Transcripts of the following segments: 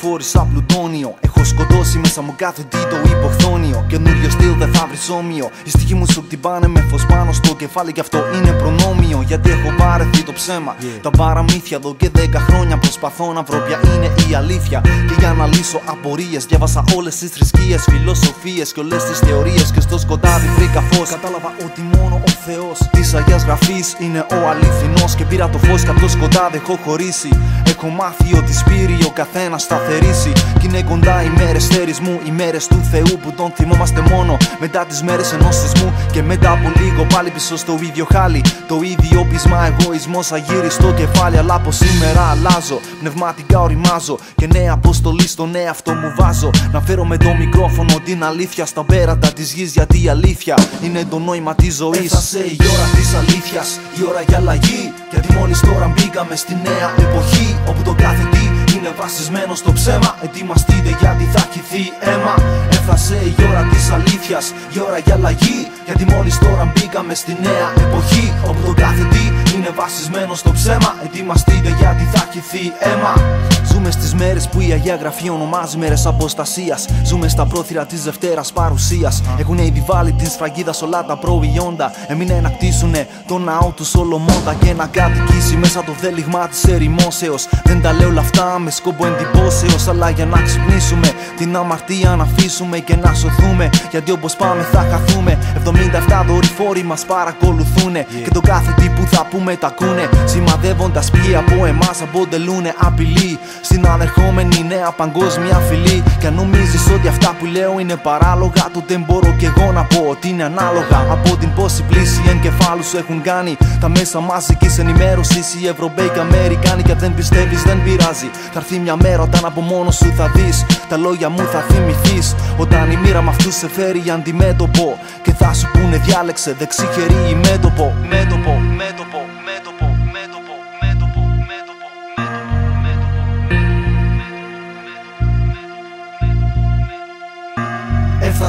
χώρισα πλουτόνιο. Έχω σκοτώσει μέσα μου κάθε τι το υποχθόνιο. Καινούριο στυλ δεν θα βρει όμοιο. Οι στοιχοί μου σου χτυπάνε με φως πάνω στο κεφάλι και αυτό είναι προνόμιο. Γιατί έχω βαρεθεί το ψέμα. Τα παραμύθια εδώ και δέκα χρόνια προσπαθώ να βρω ποια είναι η αλήθεια. Και για να λύσω απορίες, διάβασα όλες τις θρησκείες, φιλοσοφίες και όλες τις θεωρίες. Και στο σκοτάδι βρήκα φως. Κατάλαβα ότι μόνο ο Θεός της Αγίας Γραφής είναι ο αληθινός. Και πήρα το φως και από το σκοτάδι έχω χωρίσει. Έχω μάθει ότι σπείρει ο καθένας σταθερήσει. Κι είναι κοντά οι μέρες θερισμού, οι μέρες του Θεού που τον θυμόμαστε μόνο μετά τις μέρες ενός σεισμού. Και μετά από λίγο πάλι πίσω στο ίδιο χάλι. Το ίδιο πείσμα, εγωισμός αγύριστο κεφάλι. Αλλά από σήμερα αλλάζω, πνευματικά οριμάζω. Και νέα αποστολή στον εαυτό μου βάζω. Να φέρω με το μικρόφωνο την αλήθεια στα πέρατα της γης. Γιατί η αλήθεια είναι το νόημα της ζωής. Έφτασε η ώρα της αλήθειας, η ώρα για αλλαγή. Γιατί μόλις τώρα μπήκαμε στη νέα εποχή όπου το κάθε τι είναι βασισμένο στο ψέμα. Ετοιμαστείτε γιατί θα χυθεί αίμα. Έφτασε η ώρα της αλήθειας, η ώρα για αλλαγή. Γιατί μόλις τώρα μπήκαμε στη νέα εποχή όπου βασισμένο στο ψέμα. Ετοιμαστείτε γιατί θα χυθεί αίμα. Ζούμε στις μέρες που η Αγία Γραφή ονομάζει μέρες αποστασίας. Ζούμε στα πρόθυρα της Δευτέρας παρουσίας. Έχουν ήδη βάλει την σφραγίδα σε όλα τα προϊόντα. Έμεινε να κτίσουνε το ναό του Σολομώντα και να κατοικήσει μέσα το δέλιγμα της ερημόσεω. Δεν τα λέω όλα αυτά με σκοπό εντυπώσεως, αλλά για να ξυπνήσουμε την αμαρτία να αφήσουμε και να σωθούμε. Γιατί όπως πάμε θα χαθούμε. 77 δορυφόροι μας παρακολουθούν και το κάθε τι που θα πούμε τα ακούνε. Σημαδεύοντας ποιοι από εμάς αποτελούν απειλή στην ανερχόμενη νέα παγκόσμια φυλή. Και αν νομίζεις ότι αυτά που λέω είναι παράλογα, τότε μπορώ και εγώ να πω ότι είναι ανάλογα από την πόση πλήση εγκεφάλους σου έχουν κάνει τα μέσα μαζικής ενημέρωσης. Οι Ευρωπαίοι και Αμερικάνοι και δεν πιστεύεις δεν πειράζει. Θα έρθει μια μέρα όταν από μόνο σου θα δεις τα λόγια μου θα θυμηθείς. Όταν η μοίρα με αυτού σε φέρει αντιμέτωπο και θα σου πούνε διάλεξε δεξί χερί ή μέτωπο. Μέτωπο, μέτωπο,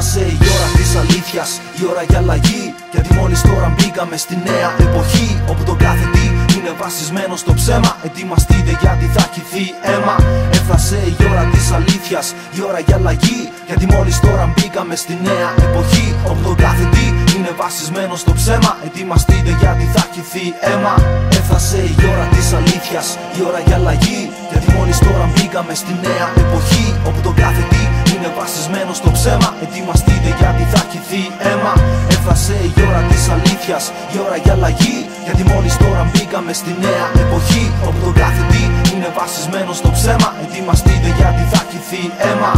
Έφτασε η ώρα της αλήθειας, η ώρα για αλλαγή. Γιατί μόλις τώρα μπήκαμε στη νέα εποχή Όπου το κάθε τι είναι βασισμένο στο ψέμα. Ετοιμαστείτε γιατί θα χυθεί αίμα. Έφτασε η ώρα της αλήθειας, η ώρα για αλλαγή. Γιατί μόλις τώρα μπήκαμε στη νέα εποχή Όπου το κάθε τι είναι βασισμένο στο ψέμα. Ετοιμαστείτε γιατί θα χυθεί αίμα. Έφτασε η ώρα της αλήθειας, η ώρα για αλλαγή. Γιατί μόλις τώρα μπήκαμε στη νέα εποχή Όπου το κάθε τι είναι βασισμένο στο ψέμα. Ετοιμαστείτε γιατί θα χυθεί αίμα. Έφτασε η ώρα της αλήθειας, η ώρα για αλλαγή. Γιατί μόλις τώρα μπήκαμε στη νέα εποχή Όπου το κάθε τι είναι βασισμένο στο ψέμα. Ετοιμαστείτε γιατί θα χυθεί αίμα